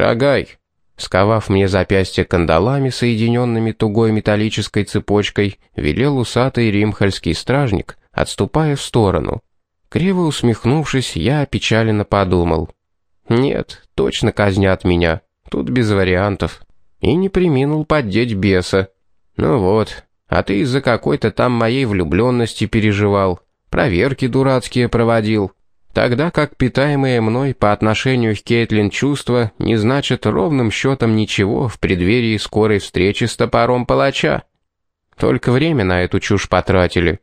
«Шагай!» Сковав мне запястье кандалами, соединенными тугой металлической цепочкой, велел усатый римхальский стражник, отступая в сторону. Криво усмехнувшись, я опечаленно подумал. «Нет, точно казнят меня. Тут без вариантов». И не приминул поддеть беса. «Ну вот, а ты из-за какой-то там моей влюбленности переживал, проверки дурацкие проводил». Тогда как питаемые мной по отношению к Кейтлин чувства не значат ровным счетом ничего в преддверии скорой встречи с топором палача. Только время на эту чушь потратили.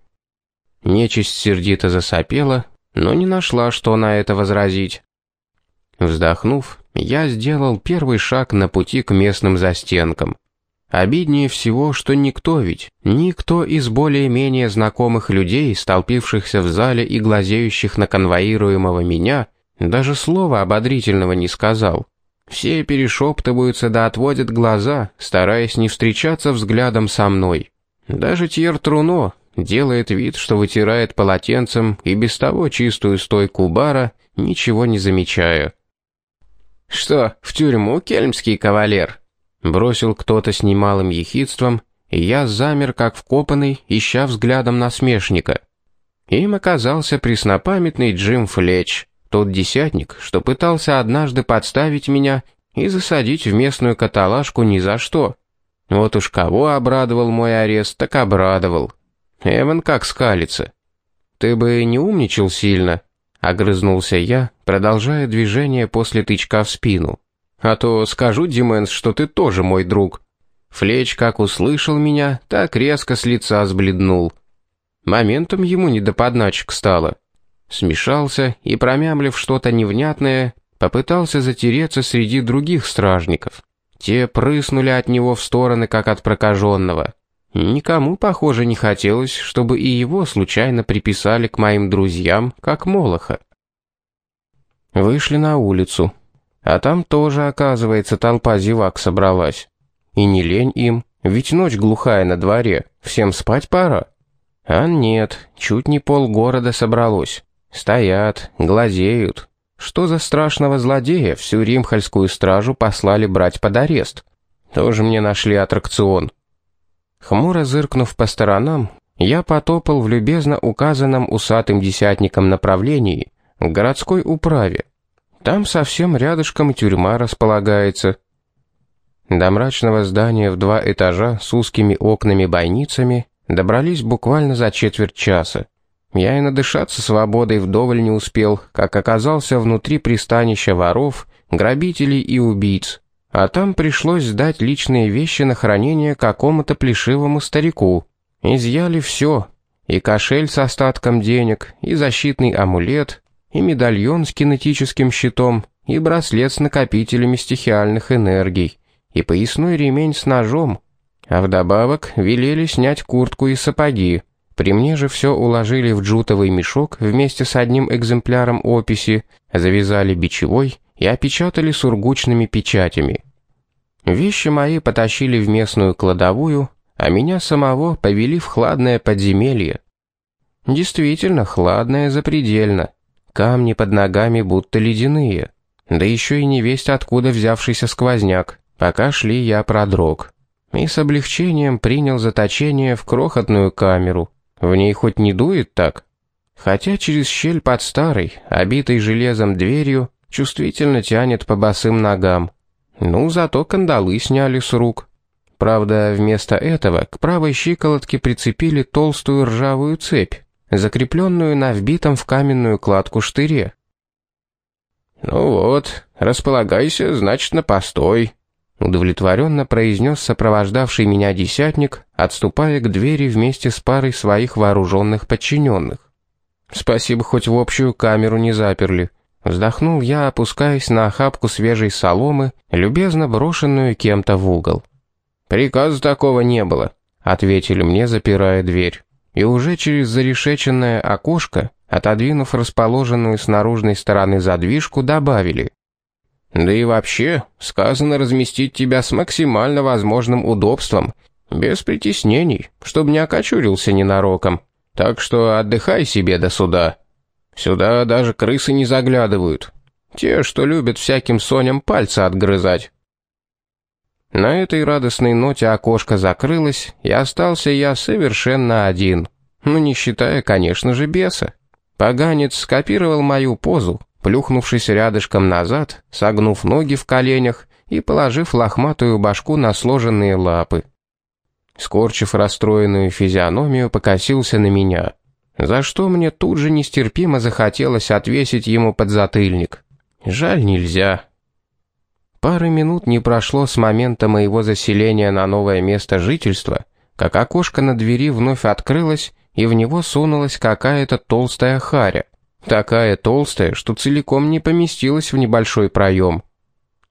Нечисть сердито засопела, но не нашла, что на это возразить. Вздохнув, я сделал первый шаг на пути к местным застенкам. Обиднее всего, что никто ведь, никто из более-менее знакомых людей, столпившихся в зале и глазеющих на конвоируемого меня, даже слова ободрительного не сказал. Все перешептываются да отводят глаза, стараясь не встречаться взглядом со мной. Даже Тьер Труно делает вид, что вытирает полотенцем и без того чистую стойку бара, ничего не замечая. «Что, в тюрьму, кельмский кавалер?» Бросил кто-то с немалым ехидством, и я замер, как вкопанный, ища взглядом насмешника. Им оказался преснопамятный Джим Флетч, тот десятник, что пытался однажды подставить меня и засадить в местную каталажку ни за что. Вот уж кого обрадовал мой арест, так обрадовал. Эван как скалится. «Ты бы не умничал сильно», — огрызнулся я, продолжая движение после тычка в спину. А то скажу, Дименс, что ты тоже мой друг». Флеч как услышал меня, так резко с лица сбледнул. Моментом ему не до подначек стало. Смешался и, промямлив что-то невнятное, попытался затереться среди других стражников. Те прыснули от него в стороны, как от прокаженного. Никому, похоже, не хотелось, чтобы и его случайно приписали к моим друзьям, как Молоха. Вышли на улицу. А там тоже, оказывается, толпа зевак собралась. И не лень им, ведь ночь глухая на дворе, всем спать пора. А нет, чуть не полгорода собралось. Стоят, глазеют. Что за страшного злодея всю римхальскую стражу послали брать под арест? Тоже мне нашли аттракцион. Хмуро зыркнув по сторонам, я потопал в любезно указанном усатым десятником направлении к городской управе. Там совсем рядышком тюрьма располагается. До мрачного здания в два этажа с узкими окнами-бойницами добрались буквально за четверть часа. Я и надышаться свободой вдоволь не успел, как оказался внутри пристанища воров, грабителей и убийц. А там пришлось сдать личные вещи на хранение какому-то плешивому старику. Изъяли все. И кошель с остатком денег, и защитный амулет, и медальон с кинетическим щитом, и браслет с накопителями стихиальных энергий, и поясной ремень с ножом. А вдобавок велели снять куртку и сапоги. При мне же все уложили в джутовый мешок вместе с одним экземпляром описи, завязали бичевой и опечатали сургучными печатями. Вещи мои потащили в местную кладовую, а меня самого повели в хладное подземелье. Действительно, хладное запредельно. Камни под ногами будто ледяные. Да еще и не весть откуда взявшийся сквозняк. Пока шли, я продрог. И с облегчением принял заточение в крохотную камеру. В ней хоть не дует так? Хотя через щель под старой, обитой железом дверью, чувствительно тянет по босым ногам. Ну, зато кандалы сняли с рук. Правда, вместо этого к правой щиколотке прицепили толстую ржавую цепь закрепленную на вбитом в каменную кладку штыре. «Ну вот, располагайся, значит, на постой», — удовлетворенно произнес сопровождавший меня десятник, отступая к двери вместе с парой своих вооруженных подчиненных. «Спасибо, хоть в общую камеру не заперли», — вздохнул я, опускаясь на охапку свежей соломы, любезно брошенную кем-то в угол. «Приказа такого не было», — ответили мне, запирая дверь и уже через зарешеченное окошко, отодвинув расположенную с наружной стороны задвижку, добавили. «Да и вообще, сказано разместить тебя с максимально возможным удобством, без притеснений, чтобы не окочурился ненароком. Так что отдыхай себе до суда. Сюда даже крысы не заглядывают. Те, что любят всяким соням пальцы отгрызать. На этой радостной ноте окошко закрылось, и остался я совершенно один. Ну, не считая, конечно же, беса. Поганец скопировал мою позу, плюхнувшись рядышком назад, согнув ноги в коленях и положив лохматую башку на сложенные лапы. Скорчив расстроенную физиономию, покосился на меня, за что мне тут же нестерпимо захотелось отвесить ему подзатыльник. Жаль, нельзя. Пары минут не прошло с момента моего заселения на новое место жительства, как окошко на двери вновь открылось, и в него сунулась какая-то толстая харя. Такая толстая, что целиком не поместилась в небольшой проем.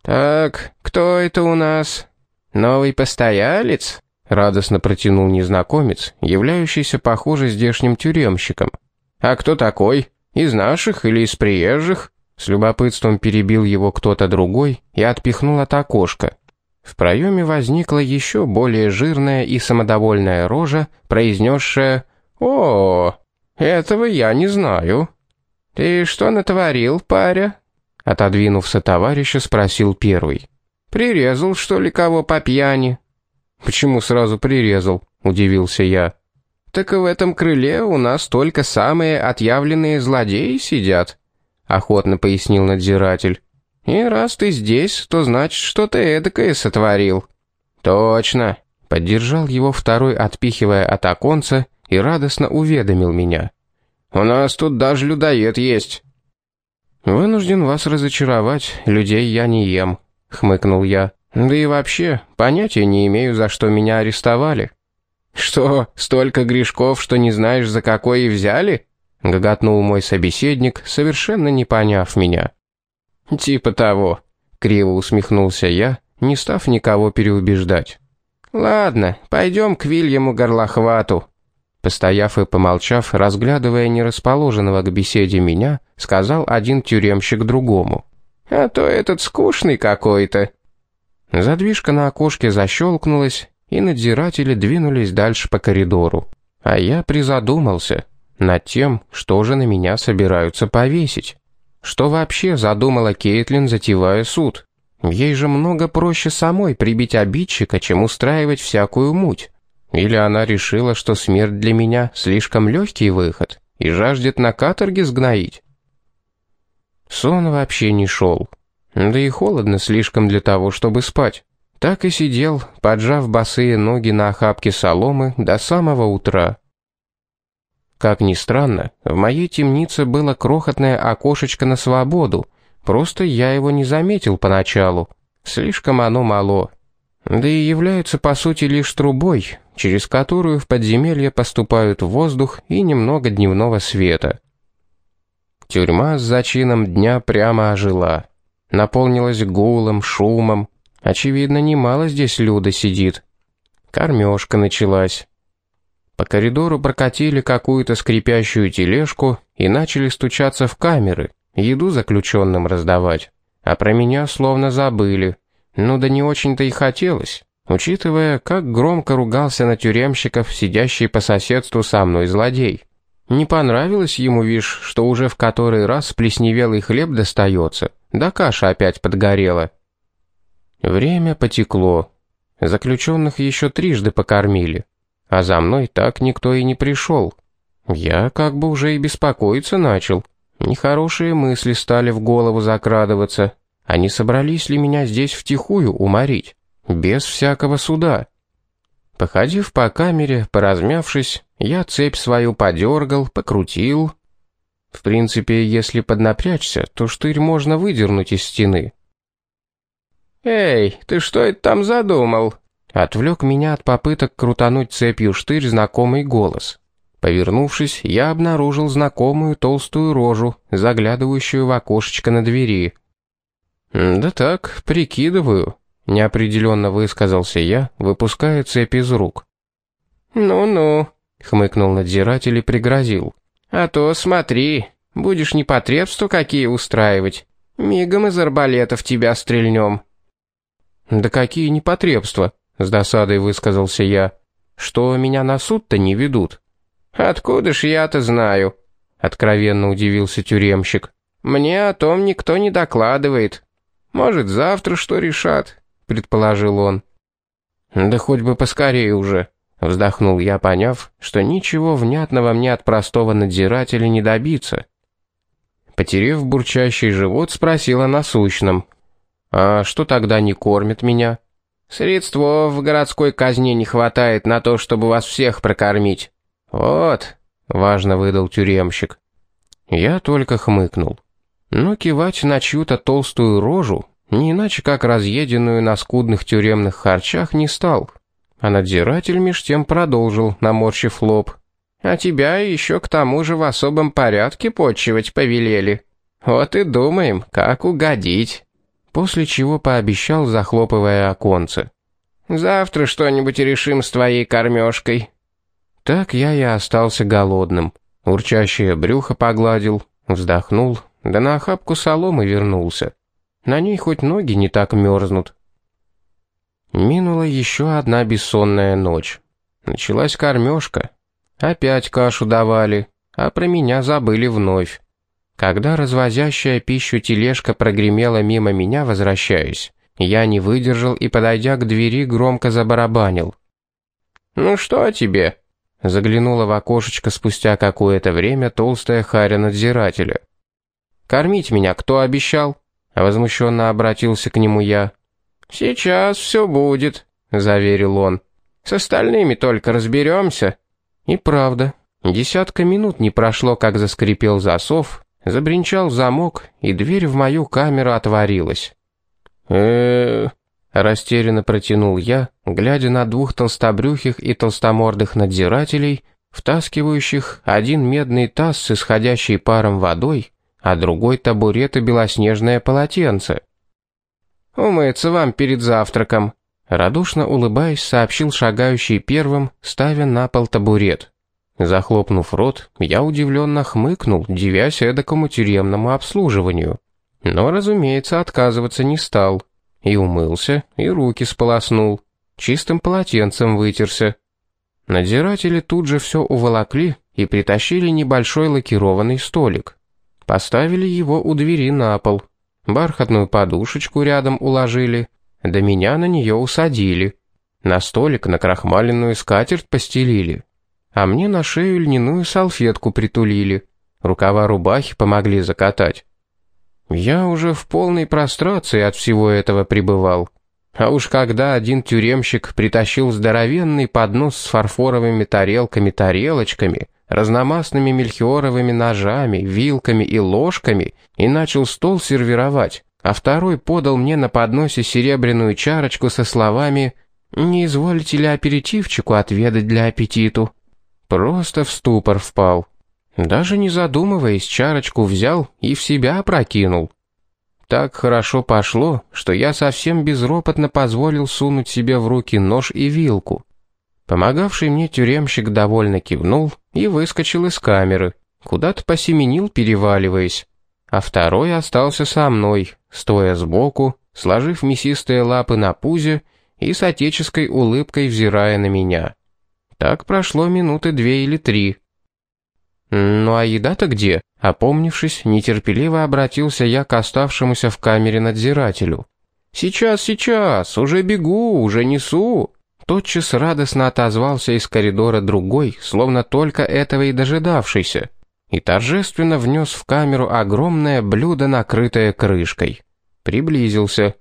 «Так, кто это у нас? Новый постоялец?» Радостно протянул незнакомец, являющийся, похоже, здешним тюремщиком. «А кто такой? Из наших или из приезжих?» С любопытством перебил его кто-то другой и отпихнул от окошка. В проеме возникла еще более жирная и самодовольная рожа, произнесшая «О, этого я не знаю». «Ты что натворил, паря?» Отодвинувся товарища, спросил первый. «Прирезал, что ли, кого по пьяни?» «Почему сразу прирезал?» — удивился я. «Так в этом крыле у нас только самые отъявленные злодеи сидят», — охотно пояснил надзиратель. «И раз ты здесь, то значит, что ты эдакое сотворил». «Точно», — поддержал его второй, отпихивая от оконца, и радостно уведомил меня. «У нас тут даже людоед есть». «Вынужден вас разочаровать, людей я не ем», — хмыкнул я. «Да и вообще, понятия не имею, за что меня арестовали». «Что, столько грешков, что не знаешь, за какой и взяли?» — гоготнул мой собеседник, совершенно не поняв меня. «Типа того», — криво усмехнулся я, не став никого переубеждать. «Ладно, пойдем к Вильяму Горлохвату». Постояв и помолчав, разглядывая нерасположенного к беседе меня, сказал один тюремщик другому. «А то этот скучный какой-то». Задвижка на окошке защелкнулась, и надзиратели двинулись дальше по коридору. А я призадумался над тем, что же на меня собираются повесить. Что вообще задумала Кейтлин, затевая суд? Ей же много проще самой прибить обидчика, чем устраивать всякую муть. Или она решила, что смерть для меня слишком легкий выход и жаждет на каторге сгноить? Сон вообще не шел. Да и холодно слишком для того, чтобы спать. Так и сидел, поджав босые ноги на охапке соломы до самого утра. Как ни странно, в моей темнице было крохотное окошечко на свободу, просто я его не заметил поначалу. Слишком оно мало. Да и является по сути лишь трубой, через которую в подземелье поступают воздух и немного дневного света. Тюрьма с зачином дня прямо ожила. Наполнилась гулом, шумом. Очевидно, немало здесь люда сидит. Кормежка началась. По коридору прокатили какую-то скрипящую тележку и начали стучаться в камеры, еду заключенным раздавать. А про меня словно забыли. Ну да не очень-то и хотелось учитывая, как громко ругался на тюремщиков, сидящий по соседству со мной злодей. Не понравилось ему, вишь, что уже в который раз плесневелый хлеб достается, да каша опять подгорела. Время потекло. Заключенных еще трижды покормили, а за мной так никто и не пришел. Я как бы уже и беспокоиться начал. Нехорошие мысли стали в голову закрадываться. Они собрались ли меня здесь втихую уморить? без всякого суда. Походив по камере, поразмявшись, я цепь свою подергал, покрутил. В принципе, если поднапрячься, то штырь можно выдернуть из стены. «Эй, ты что это там задумал?» Отвлек меня от попыток крутануть цепью штырь знакомый голос. Повернувшись, я обнаружил знакомую толстую рожу, заглядывающую в окошечко на двери. «Да так, прикидываю», Неопределенно высказался я, выпуская цепь из рук. «Ну-ну», — хмыкнул надзиратель и пригрозил. «А то смотри, будешь непотребства какие устраивать. Мигом из арбалетов тебя стрельнем». «Да какие непотребства?» — с досадой высказался я. «Что меня на суд-то не ведут?» «Откуда ж я-то знаю?» — откровенно удивился тюремщик. Мне о том никто не докладывает. Может, завтра что решат, предположил он. Да хоть бы поскорее уже, вздохнул я, поняв, что ничего внятного мне от простого надзирателя не добиться. Потерев бурчащий живот, спросила насущным. «А что тогда не кормит меня?» «Средств в городской казне не хватает на то, чтобы вас всех прокормить». «Вот», — важно выдал тюремщик. Я только хмыкнул. Но кивать на чью-то толстую рожу, не иначе как разъеденную на скудных тюремных харчах, не стал. А надзиратель меж тем продолжил, наморщив лоб. А тебя еще к тому же в особом порядке почивать повелели. Вот и думаем, как угодить». После чего пообещал, захлопывая оконце. «Завтра что-нибудь решим с твоей кормежкой». Так я и остался голодным. Урчащее брюхо погладил, вздохнул, да на охапку соломы вернулся. На ней хоть ноги не так мерзнут. Минула еще одна бессонная ночь. Началась кормежка. Опять кашу давали, а про меня забыли вновь. Когда развозящая пищу тележка прогремела мимо меня, возвращаясь, я не выдержал и, подойдя к двери, громко забарабанил. «Ну что тебе?» Заглянула в окошечко спустя какое-то время толстая харя надзирателя. «Кормить меня кто обещал?» Возмущенно обратился к нему я. «Сейчас все будет», — заверил он. «С остальными только разберемся». И правда, десятка минут не прошло, как заскрипел засов, забринчал замок, и дверь в мою камеру отворилась. э растерянно протянул я, глядя на двух толстобрюхих и толстомордых надзирателей, втаскивающих один медный таз с исходящей паром водой, а другой табурет и белоснежное полотенце. «Умыться вам перед завтраком», Радушно улыбаясь, сообщил шагающий первым, ставя на пол табурет. Захлопнув рот, я удивленно хмыкнул, дивясь эдакому тюремному обслуживанию. Но, разумеется, отказываться не стал. И умылся, и руки сполоснул. Чистым полотенцем вытерся. Надзиратели тут же все уволокли и притащили небольшой лакированный столик. Поставили его у двери на пол. Бархатную подушечку рядом уложили, да меня на нее усадили. На столик на крахмаленную скатерть постелили. А мне на шею льняную салфетку притулили. Рукава рубахи помогли закатать. Я уже в полной прострации от всего этого пребывал. А уж когда один тюремщик притащил здоровенный поднос с фарфоровыми тарелками-тарелочками, разномастными мельхиоровыми ножами, вилками и ложками и начал стол сервировать, а второй подал мне на подносе серебряную чарочку со словами «Не изволите ли аперитивчику отведать для аппетиту?» Просто в ступор впал. Даже не задумываясь, чарочку взял и в себя опрокинул. Так хорошо пошло, что я совсем безропотно позволил сунуть себе в руки нож и вилку. Помогавший мне тюремщик довольно кивнул и выскочил из камеры, куда-то посеменил, переваливаясь а второй остался со мной, стоя сбоку, сложив мясистые лапы на пузе и с отеческой улыбкой взирая на меня. Так прошло минуты две или три. «Ну а еда-то где?» Опомнившись, нетерпеливо обратился я к оставшемуся в камере надзирателю. «Сейчас, сейчас, уже бегу, уже несу!» Тотчас радостно отозвался из коридора другой, словно только этого и дожидавшийся и торжественно внес в камеру огромное блюдо, накрытое крышкой. Приблизился,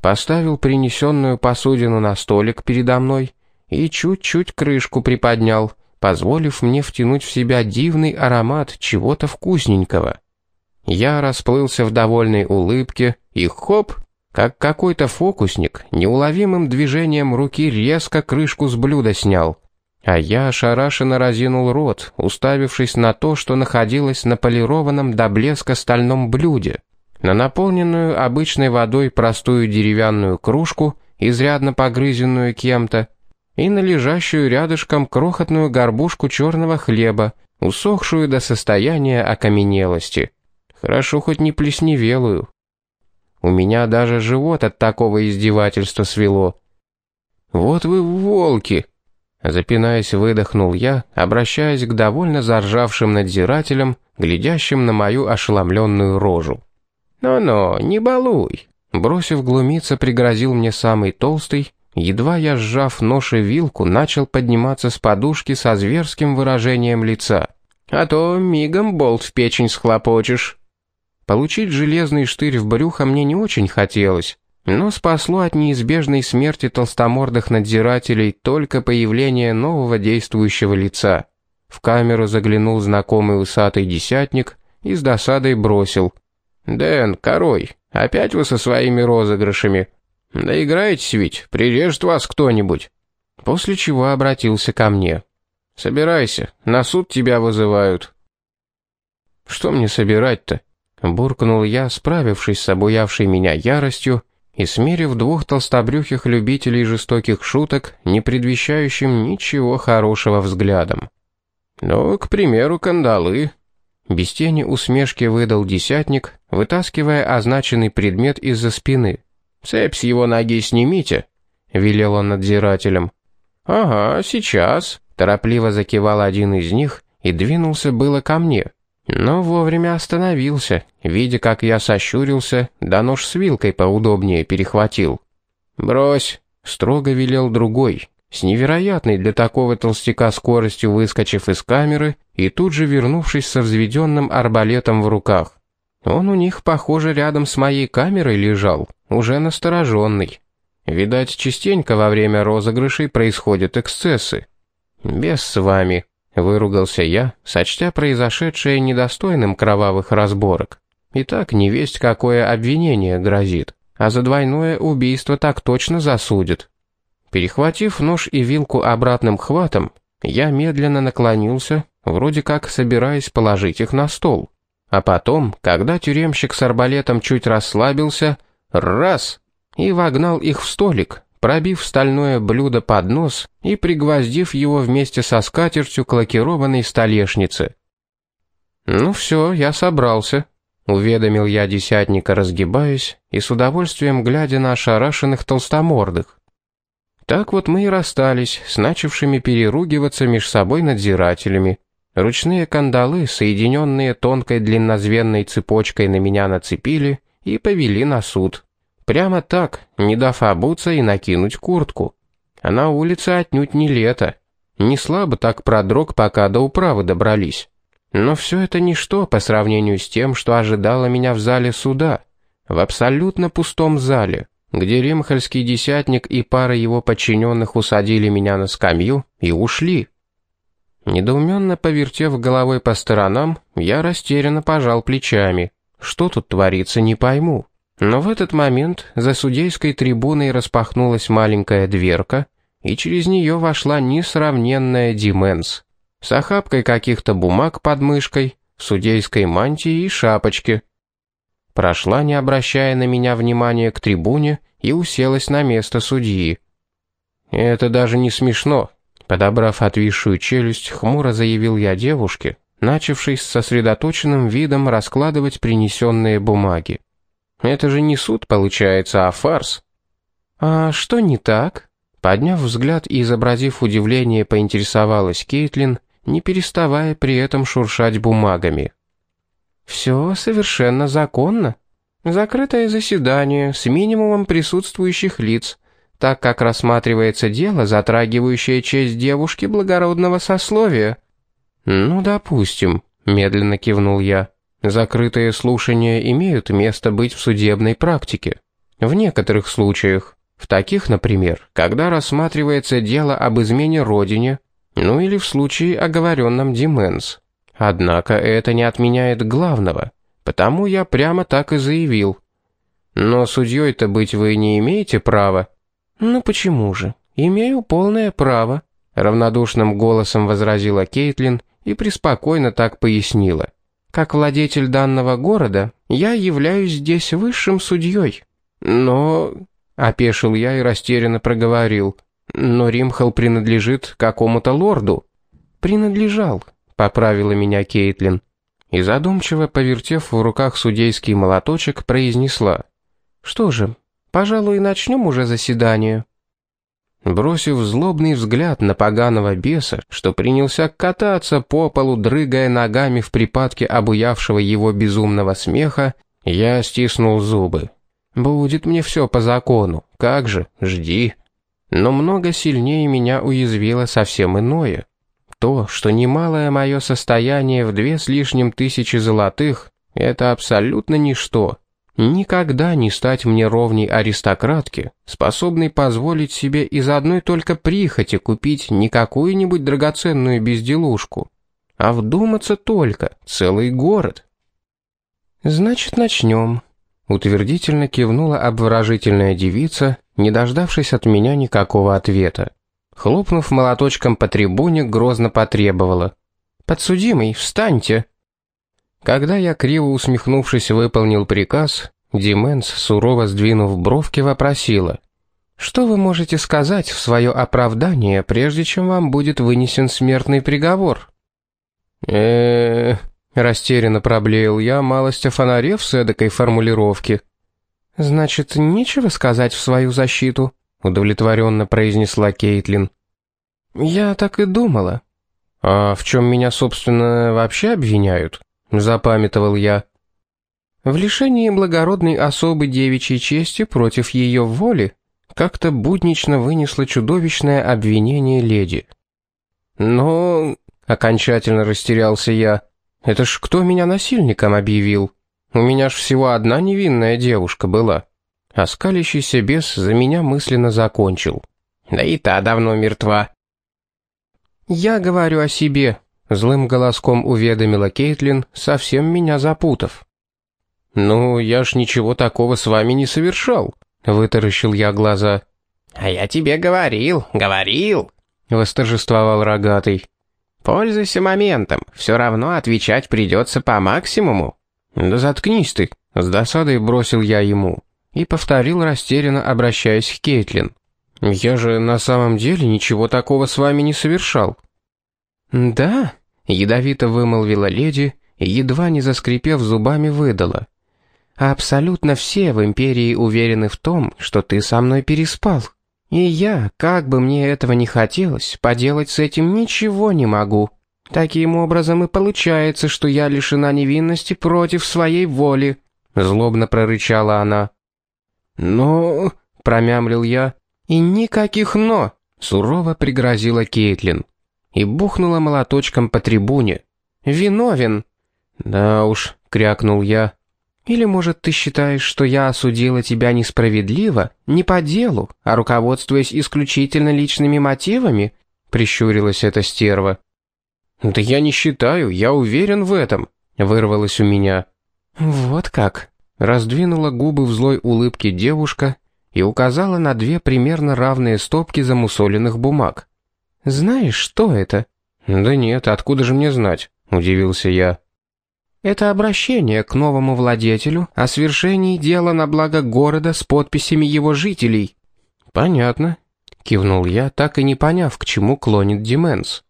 поставил принесенную посудину на столик передо мной и чуть-чуть крышку приподнял, позволив мне втянуть в себя дивный аромат чего-то вкусненького. Я расплылся в довольной улыбке и хоп, как какой-то фокусник, неуловимым движением руки резко крышку с блюда снял. А я ошарашенно разинул рот, уставившись на то, что находилось на полированном до блеска стальном блюде, на наполненную обычной водой простую деревянную кружку, изрядно погрызенную кем-то, и на лежащую рядышком крохотную горбушку черного хлеба, усохшую до состояния окаменелости. Хорошо хоть не плесневелую. У меня даже живот от такого издевательства свело. «Вот вы волки!» Запинаясь, выдохнул я, обращаясь к довольно заржавшим надзирателям, глядящим на мою ошеломленную рожу. «Но-но, не балуй!» Бросив глумиться, пригрозил мне самый толстый, едва я, сжав нож и вилку, начал подниматься с подушки со зверским выражением лица. «А то мигом болт в печень схлопочешь». Получить железный штырь в брюхо мне не очень хотелось, но спасло от неизбежной смерти толстомордых надзирателей только появление нового действующего лица. В камеру заглянул знакомый усатый десятник и с досадой бросил. «Дэн, корой, опять вы со своими розыгрышами. Да играетесь ведь, прирежет вас кто-нибудь». После чего обратился ко мне. «Собирайся, на суд тебя вызывают». «Что мне собирать-то?» Буркнул я, справившись с обуявшей меня яростью, и смерив двух толстобрюхих любителей жестоких шуток, не предвещающим ничего хорошего взглядом. «Ну, к примеру, кандалы». Без тени усмешки выдал десятник, вытаскивая означенный предмет из-за спины. «Цепь с его ноги снимите», — велел он надзирателям. «Ага, сейчас», — торопливо закивал один из них и двинулся было ко мне но вовремя остановился, видя, как я сощурился, да нож с вилкой поудобнее перехватил. «Брось!» — строго велел другой, с невероятной для такого толстяка скоростью выскочив из камеры и тут же вернувшись со взведенным арбалетом в руках. Он у них, похоже, рядом с моей камерой лежал, уже настороженный. Видать, частенько во время розыгрышей происходят эксцессы. «Без с вами», Выругался я, сочтя произошедшее недостойным кровавых разборок. И так не весть какое обвинение грозит, а за двойное убийство так точно засудят. Перехватив нож и вилку обратным хватом, я медленно наклонился, вроде как собираясь положить их на стол. А потом, когда тюремщик с арбалетом чуть расслабился, раз — и вогнал их в столик, пробив стальное блюдо под нос и пригвоздив его вместе со скатертью к лакированной столешнице. «Ну все, я собрался», — уведомил я десятника, разгибаясь и с удовольствием глядя на ошарашенных толстомордых. Так вот мы и расстались с начавшими переругиваться меж собой надзирателями. Ручные кандалы, соединенные тонкой длиннозвенной цепочкой, на меня нацепили и повели на суд. Прямо так, не дав обуться и накинуть куртку. А на улице отнюдь не лето. Не слабо так продрог, пока до управы добрались. Но все это ничто по сравнению с тем, что ожидало меня в зале суда. В абсолютно пустом зале, где римхальский десятник и пара его подчиненных усадили меня на скамью и ушли. Недоуменно повертев головой по сторонам, я растерянно пожал плечами. Что тут творится, не пойму. Но в этот момент за судейской трибуной распахнулась маленькая дверка, и через нее вошла несравненная Дименс с охапкой каких-то бумаг под мышкой, судейской мантии и шапочки. Прошла, не обращая на меня внимания, к трибуне и уселась на место судьи. «Это даже не смешно», — подобрав отвисшую челюсть, хмуро заявил я девушке, начавшей с сосредоточенным видом раскладывать принесенные бумаги. Это же не суд получается, а фарс. А что не так? Подняв взгляд и изобразив удивление, поинтересовалась Кейтлин, не переставая при этом шуршать бумагами. «Все совершенно законно. Закрытое заседание с минимумом присутствующих лиц, так как рассматривается дело, затрагивающее честь девушки благородного сословия». «Ну, допустим», — медленно кивнул я. Закрытые слушания имеют место быть в судебной практике. В некоторых случаях, в таких, например, когда рассматривается дело об измене родине, ну или в случае оговоренном деменс. Однако это не отменяет главного, потому я прямо так и заявил. Но судьей-то быть вы не имеете права. Ну почему же? Имею полное право, равнодушным голосом возразила Кейтлин и преспокойно так пояснила. Как владетель данного города, я являюсь здесь высшим судьей. Но...» — опешил я и растерянно проговорил. «Но Римхал принадлежит какому-то лорду». «Принадлежал», — поправила меня Кейтлин. И задумчиво, повертев в руках судейский молоточек, произнесла. «Что же, пожалуй, начнем уже заседание». бросив злобный взгляд на поганого беса, что принялся кататься по полу, дрыгая ногами в припадке обуявшего его безумного смеха, я стиснул зубы. «Будет мне все по закону. Как же, жди». Но много сильнее меня уязвило совсем иное. То, что немалое мое состояние в две с лишним тысячи золотых, это абсолютно ничто. Никогда не стать мне ровней аристократке, способной позволить себе из одной только прихоти купить не какую-нибудь драгоценную безделушку, а вдуматься только, целый город. «Значит, начнем», — утвердительно кивнула обворожительная девица, не дождавшись от меня никакого ответа. Хлопнув молоточком по трибуне, грозно потребовала. «Подсудимый, встаньте!» Когда я, криво усмехнувшись, выполнил приказ, Дименс, сурово сдвинув бровки, вопросила. «Что вы можете сказать в свое оправдание, прежде чем вам будет вынесен смертный приговор?» э растерянно проблеял я, малость офонарев с эдакой формулировки. «Значит, нечего сказать в свою защиту?» — удовлетворенно произнесла Кейтлин. «Я так и думала». «А в чем меня, собственно, вообще обвиняют?» Запамятовал я. В лишении благородной особы девичьей чести против ее воли как-то буднично вынесло чудовищное обвинение леди. Но окончательно растерялся я. Это ж кто меня насильником объявил? У меня ж всего одна невинная девушка была. А скалящийся бес за меня мысленно закончил. Да и та давно мертва. Я говорю о себе, Злым голоском уведомила Кейтлин, совсем меня запутав. «Ну, я ж ничего такого с вами не совершал», — вытаращил я глаза. «А я тебе говорил, говорил», — восторжествовал рогатый. «Пользуйся моментом, все равно отвечать придется по максимуму». «Да заткнись ты», — с досадой бросил я ему и повторил растерянно, обращаясь к Кейтлин. «Я же на самом деле ничего такого с вами не совершал». «Да?» Ядовито вымолвила леди едва не заскрипев зубами, выдала. «Абсолютно все в Империи уверены в том, что ты со мной переспал. И я, как бы мне этого не хотелось, поделать с этим ничего не могу. Таким образом и получается, что я лишена невинности против своей воли», — злобно прорычала она. «Но...» — промямлил я. «И никаких «но», — сурово пригрозила Кейтлин и бухнула молоточком по трибуне. «Виновен!» «Да уж», — крякнул я. «Или, может, ты считаешь, что я осудила тебя несправедливо, не по делу, а руководствуясь исключительно личными мотивами?» — прищурилась эта стерва. «Да я не считаю, я уверен в этом», — вырвалось у меня. «Вот как?» — раздвинула губы в злой улыбке девушка и указала на две примерно равные стопки замусоленных бумаг. «Знаешь, что это?» «Да нет, откуда же мне знать?» — удивился я. «Это обращение к новому владетелю о свершении дела на благо города с подписями его жителей». «Понятно», — кивнул я, так и не поняв, к чему клонит Дименс.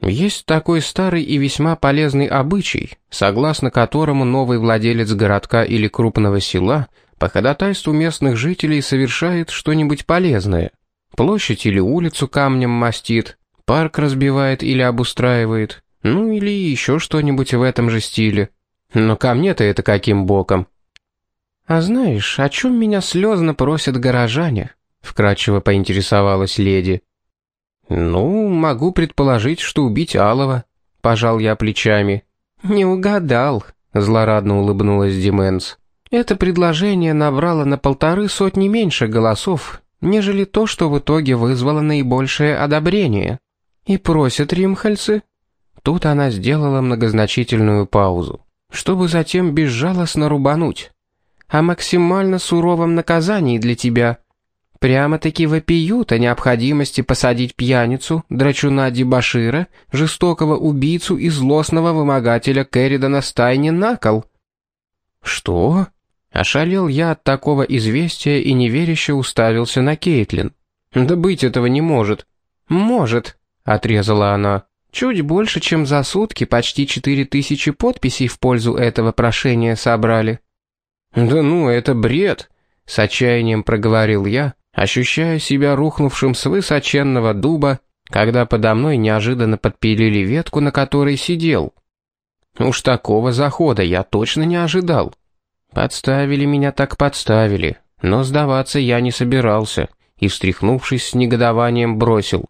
Есть такой старый и весьма полезный обычай, согласно которому новый владелец городка или крупного села по ходатайству местных жителей совершает что-нибудь полезное — Площадь или улицу камнем мастит, парк разбивает или обустраивает, ну или еще что-нибудь в этом же стиле. Но ко мне-то это каким боком? «А знаешь, о чем меня слезно просят горожане?» — вкратчиво поинтересовалась леди. «Ну, могу предположить, что убить Алова», — пожал я плечами. «Не угадал», — злорадно улыбнулась Дименс. «Это предложение набрало на полторы сотни меньше голосов, нежели то, что в итоге вызвало наибольшее одобрение. И просят римхальцы. Тут она сделала многозначительную паузу, чтобы затем безжалостно рубануть. О максимально суровом наказании для тебя. Прямо-таки вопиют о необходимости посадить пьяницу, драчуна Дебашира, жестокого убийцу и злостного вымогателя Керридана Стайни на кол. «Что?» Ошалел я от такого известия и неверяще уставился на Кейтлин. «Да быть этого не может». «Может», — отрезала она. «Чуть больше, чем за сутки почти четыре тысячи подписей в пользу этого прошения собрали». «Да ну, это бред», — с отчаянием проговорил я, ощущая себя рухнувшим с высоченного дуба, когда подо мной неожиданно подпилили ветку, на которой сидел. Уж такого захода я точно не ожидал. Подставили меня так подставили, но сдаваться я не собирался и, встряхнувшись с негодованием, бросил.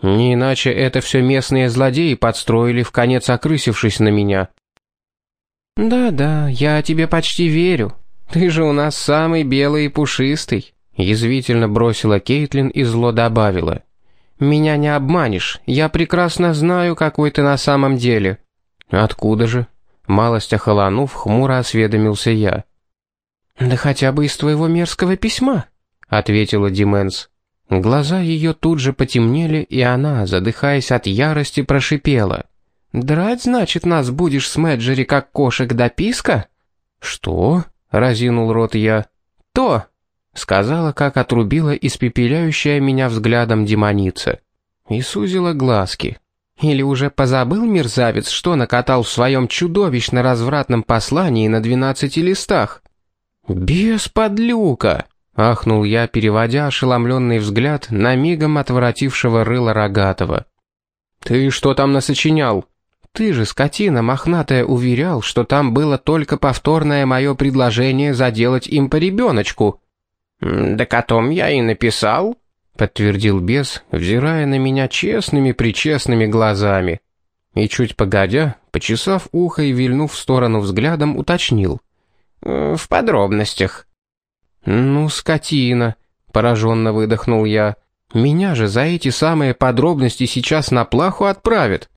Не иначе это все местные злодеи подстроили, в конец окрысившись на меня. «Да-да, я тебе почти верю. Ты же у нас самый белый и пушистый», — язвительно бросила Кейтлин и зло добавила. «Меня не обманешь, я прекрасно знаю, какой ты на самом деле». «Откуда же?» Малость охолонув, хмуро осведомился я. «Да хотя бы из твоего мерзкого письма», — ответила Дименс. Глаза ее тут же потемнели, и она, задыхаясь от ярости, прошипела. «Драть, значит, нас будешь с Мэджери, как кошек до писка?» «Что?» — разинул рот я. «То!» — сказала, как отрубила испепеляющая меня взглядом демоница. И сузила глазки. Или уже позабыл мерзавец, что накатал в своем чудовищно развратном послании на двенадцати листах? «Без подлюка!» — ахнул я, переводя ошеломленный взгляд на мигом отворотившего рыла рогатого. «Ты что там насочинял?» «Ты же, скотина мохнатая, уверял, что там было только повторное мое предложение заделать им по ребеночку». «Да котом я и написал», — подтвердил бес, взирая на меня честными-причестными глазами. И чуть погодя, почесав ухо и вильнув в сторону взглядом, уточнил. «Э, «В подробностях». «Ну, скотина», — пораженно выдохнул я. «Меня же за эти самые подробности сейчас на плаху отправят».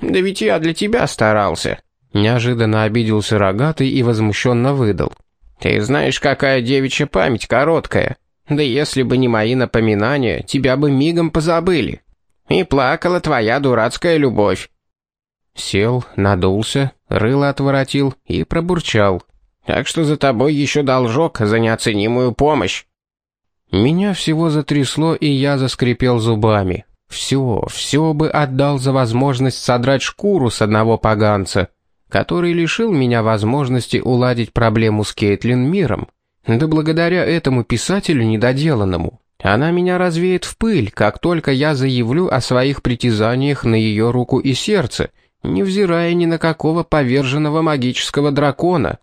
«Да ведь я для тебя старался», — неожиданно обиделся рогатый и возмущенно выдал. «Ты знаешь, какая девичья память короткая». Да если бы не мои напоминания, тебя бы мигом позабыли. И плакала твоя дурацкая любовь». Сел, надулся, рыло отворотил и пробурчал. «Так что за тобой еще должок за неоценимую помощь». Меня всего затрясло, и я заскрипел зубами. Все, все бы отдал за возможность содрать шкуру с одного поганца, который лишил меня возможности уладить проблему с Кейтлин миром. Да благодаря этому писателю недоделанному. Она меня развеет в пыль, как только я заявлю о своих притязаниях на ее руку и сердце, невзирая ни на какого поверженного магического дракона.